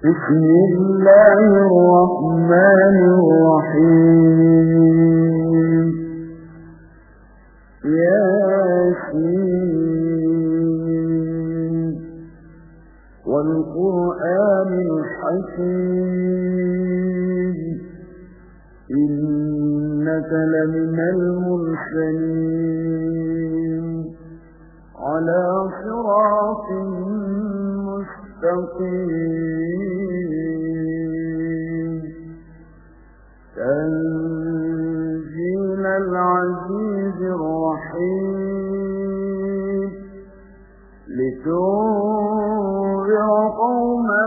بسم الله الرحمن الرحيم. ياسين. والقرآن الحكيم. إنك لمن المرسلين. على صراط مستقيم تنزيل العزيز الرحيم. لتنذر قوما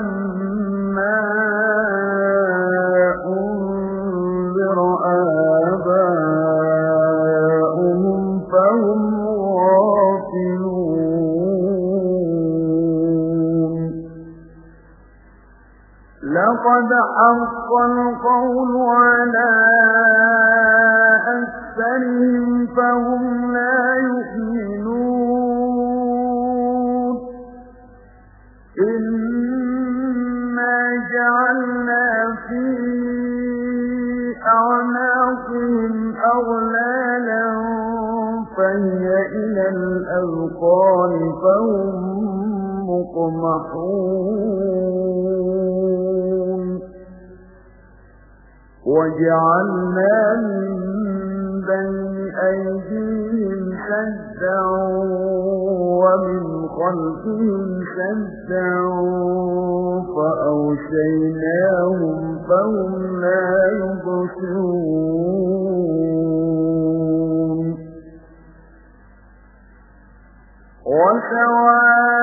لقد حق القول وجعلنا من بين أيديهم سدا ومن خلفهم سدا فأوشيناهم فهم لا يبصرون. وسواء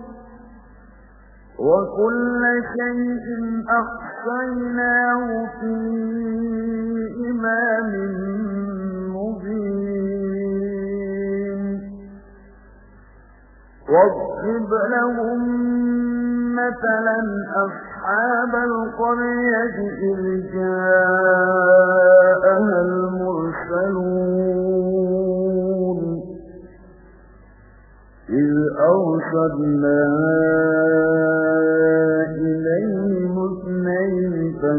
وكل شيء أحصيناه في إمام مبين. واضرب لهم مثلا أصحاب القرية إذ جاءها المرسلون. إذ أرسلنا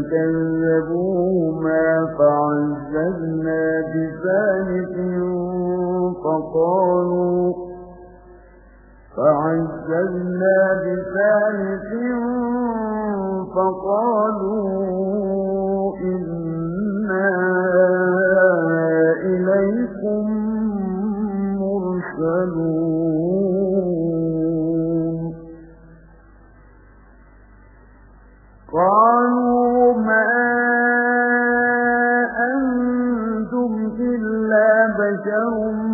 فكذبوهما فعززنا بثالث فقالوا فعززنا بثالث فقالوا إنا إليكم مرسلون. قالوا بشر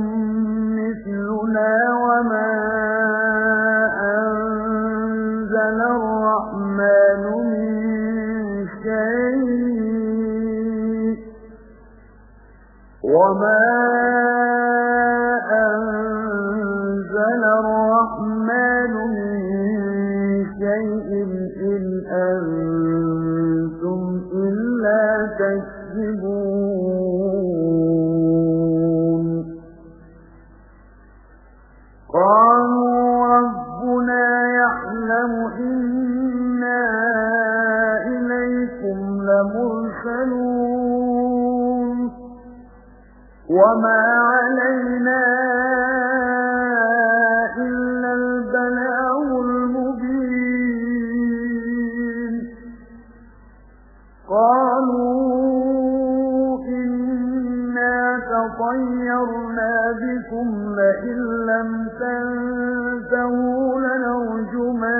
وما علينا إلا البلاء المبين قالوا إنا تطيرنا بكم لئن لم تنتهوا لنرجمنكم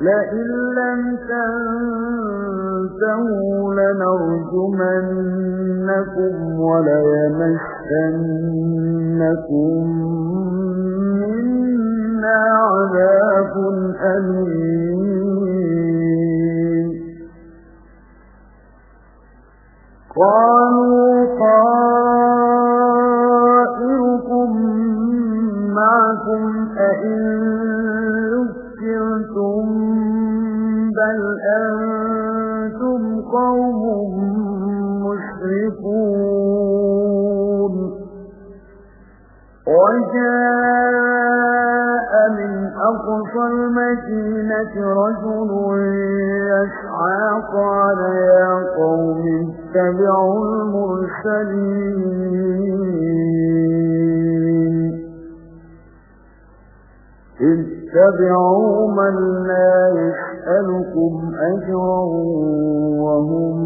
لئن لم تنتهوا لنرجمنكم وليمسنكم منا عذاب أليم قالوا قائلكم معكم أئن اتبعوا من لا يسألكم أجرا وهم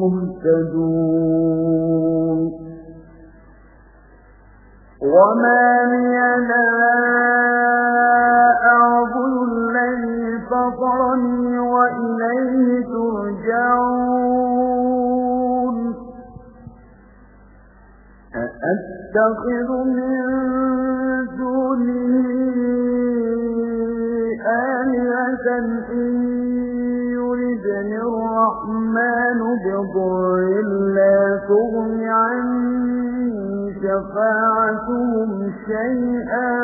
مهتدون. وما لي لا أعبد الذي فطرني وإليه ترجعون. أأتخذ من الرحمن بضر لا تغن عني شفاعتهم شيئا.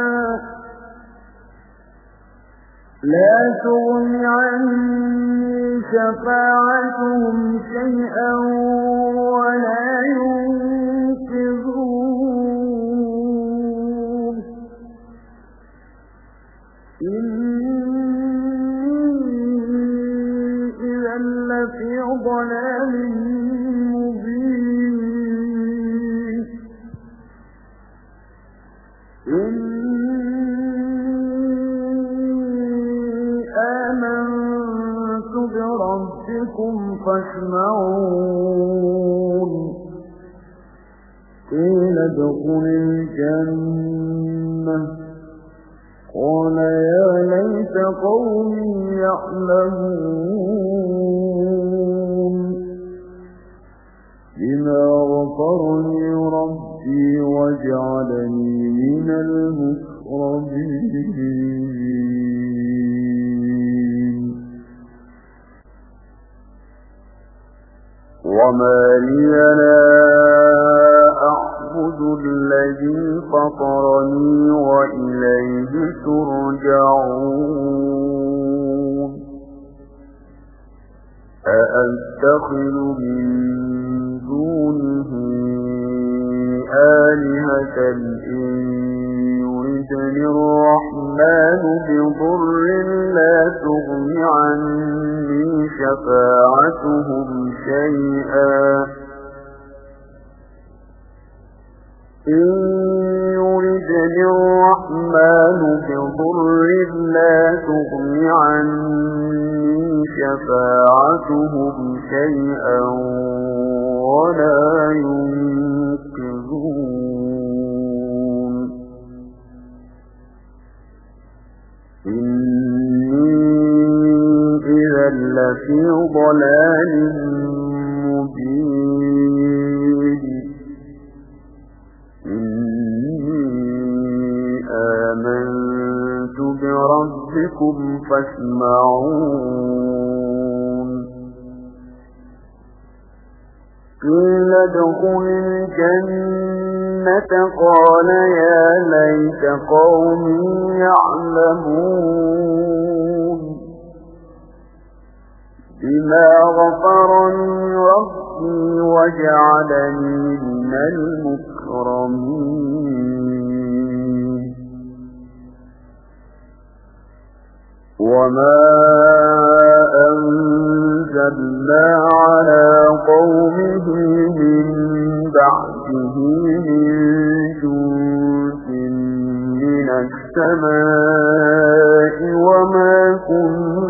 لا تغن عني شفاعتهم شيئا ولا ينقذون المكرمين وما لي لا أعبد الذي فطرني وإليه ترجعون أأتخذ من دونه آلهة إن يردني الرحمن بضر لا تغن عني شفاعتهم شيئا إن يردني الرحمن بضر لا تغن عني شفاعتهم شيئا قيل ادخل الجنة قال يا ليت قومي يعلمون بما غفرني ربي وجعلني من المكرمين وما أنزلنا على قومه من بعده من جود من السماء وما كنا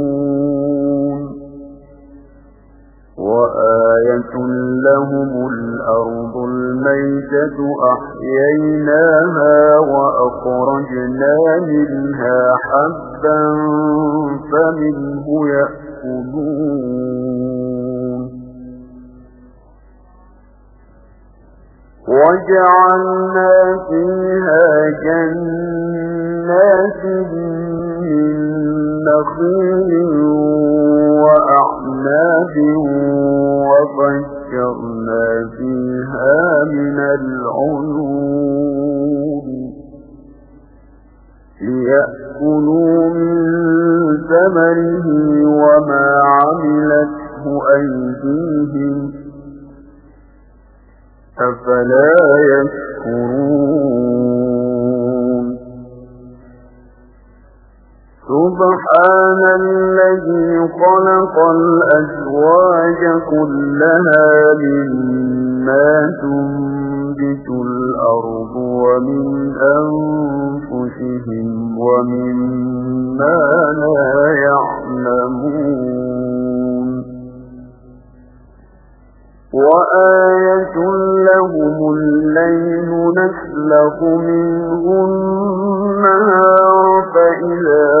لهم الأرض الميتة أحييناها وأخرجنا منها حبا فمنه يأكلون. وجعلنا فيها جنات من نخيل وأعناب وفجرنا فيها من العيون ليأكلوا من ثمره وما عملته أيديهم أفلا يشكرون سبحان الذي خلق الأزواج كلها مما تنبت الأرض ومن أنفسهم ومما لا يعلمون. وآية لهم الليل نسلق منه النهار فإذا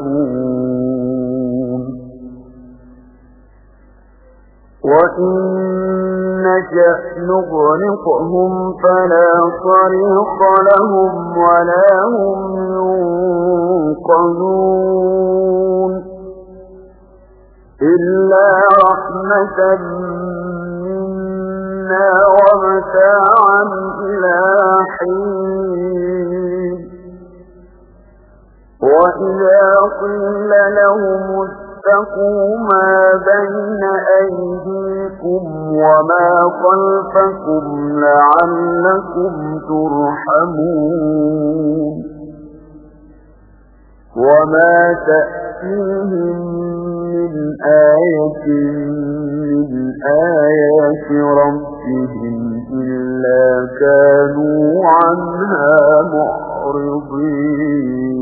يركبون وإن نشأ نغرقهم فلا صريخ لهم ولا هم ينقذون. إلا رحمة منا ومتاعا إلى حين. وإذا قيل لهم اتقوا ما بين أيديكم وما خلفكم لعلكم ترحمون وما تأتيهم من آية من آيات ربهم إلا كانوا عنها معرضين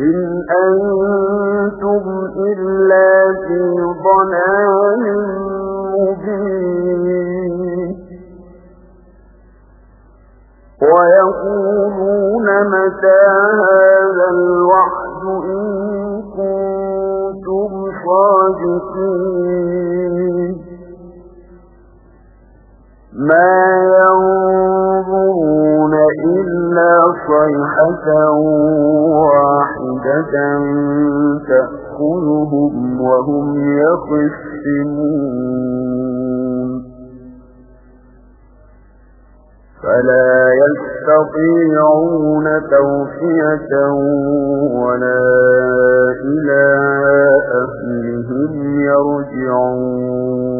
إن أنتم إلا في ضلال مبين ويقولون متى هذا الوعد إن كنتم صادقين ما إلا صيحة واحدة تأخذهم وهم يخسمون فلا يستطيعون توفية ولا إلى أهلهم يرجعون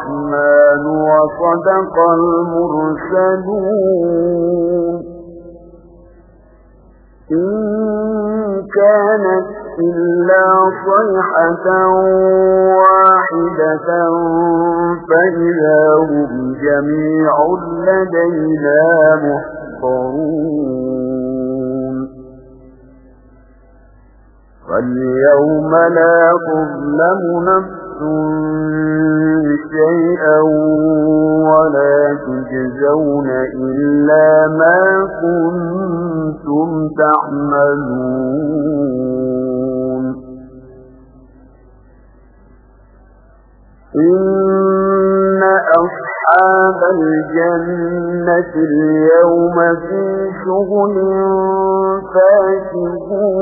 وصدق المرسلون. إن كانت إلا صيحة واحدة فإذا هم جميع لدينا محضرون. فاليوم لا تظلم نفس شيئا ولا تجزون إلا ما كنتم تعملون. إن أصحاب الجنة اليوم في شغل فاكهون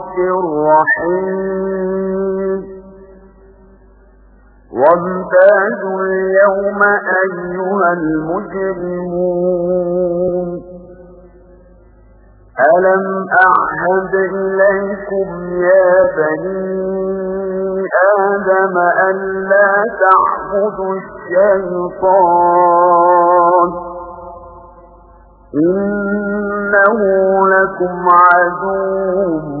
رحيم وامتازوا اليوم أيها المجرمون. ألم أعهد إليكم يا بني آدم أن لا تعبدوا الشيطان؟ إنه لكم عدو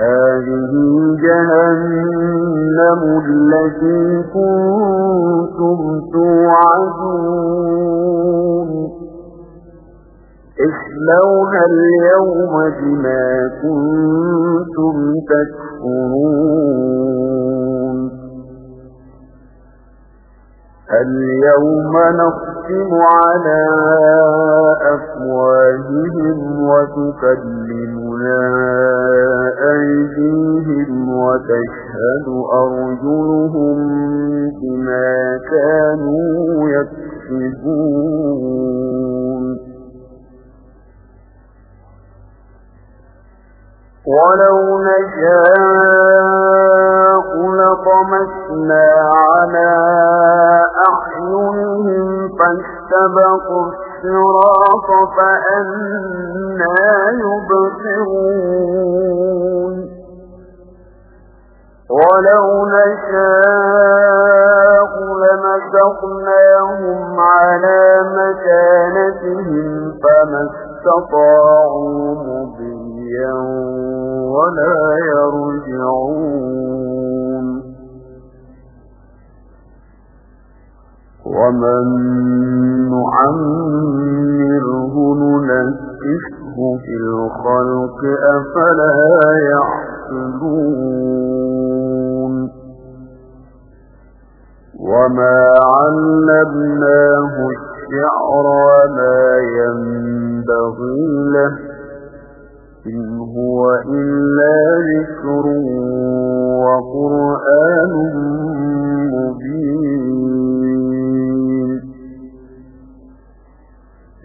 هذه جهنم التي كنتم توعدون. اصلوها اليوم بما كنتم تكفرون. اليوم نختم على أفواههم وتكلمنا أيديهم وتشهد أرجلهم بما كانوا يكسبون. ولو نشاء لطمسنا على أعينهم فاستبقوا الصراط فأنا يبصرون. ولو نشاء لمسقناهم على مكانتهم فما استطاعوا مضيا ولا يرجعون. ومن نعمره ننكسه في الخلق أفلا يعقلون. وما علمناه الشعر وما ينبغي له إن هو إلا ذكر وقرآن مبين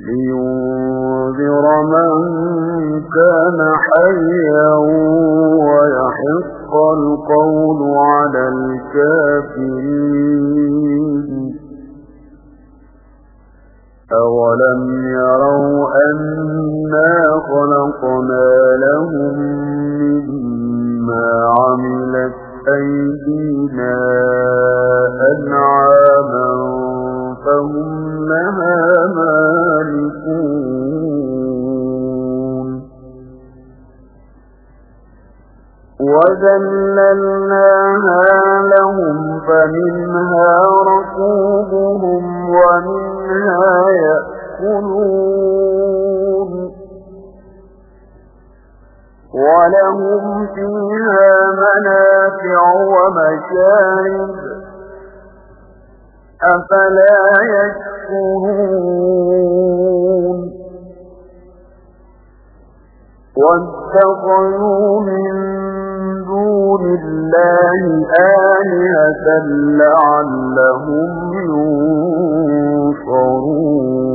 لينذر من كان حيا ويحق القول ومشارب. أفلا يشكرون. واتخذوا من دون الله آلهة لعلهم ينصرون.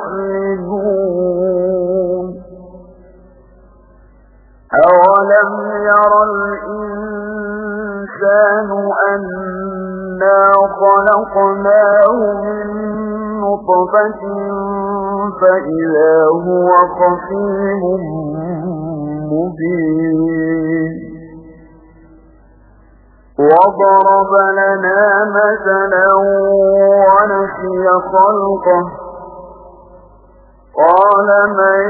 أولم ير الإنسان أنا خلقناه من نطفة فإذا هو خصيم مبين. وضرب لنا مثلا ونسي خلقه قال من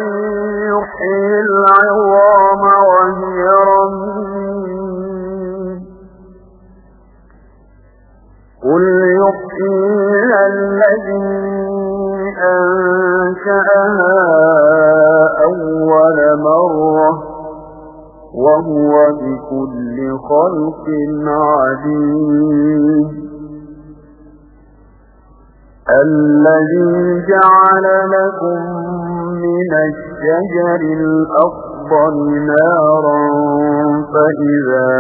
يحيي العظام وهي قل يحييها الذي أنشأها أول مرة وهو بكل خلق عليم. الذي جعل لكم من الشجر الأفضل نارا فإذا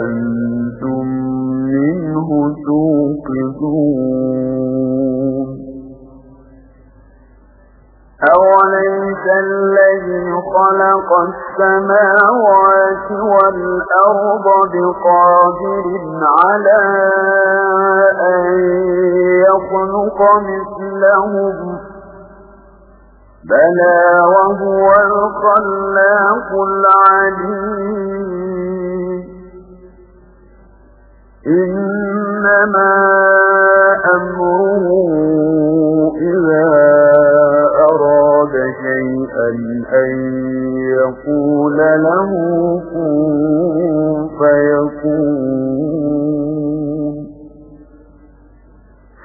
أنتم منه توقدون. أوليس الذي خلق السماوات والأرض بقادر على مثلهم بلى وهو الخلاق العليم. إنما أمره إذا أراد شيئا أن يقول له كن فيكون.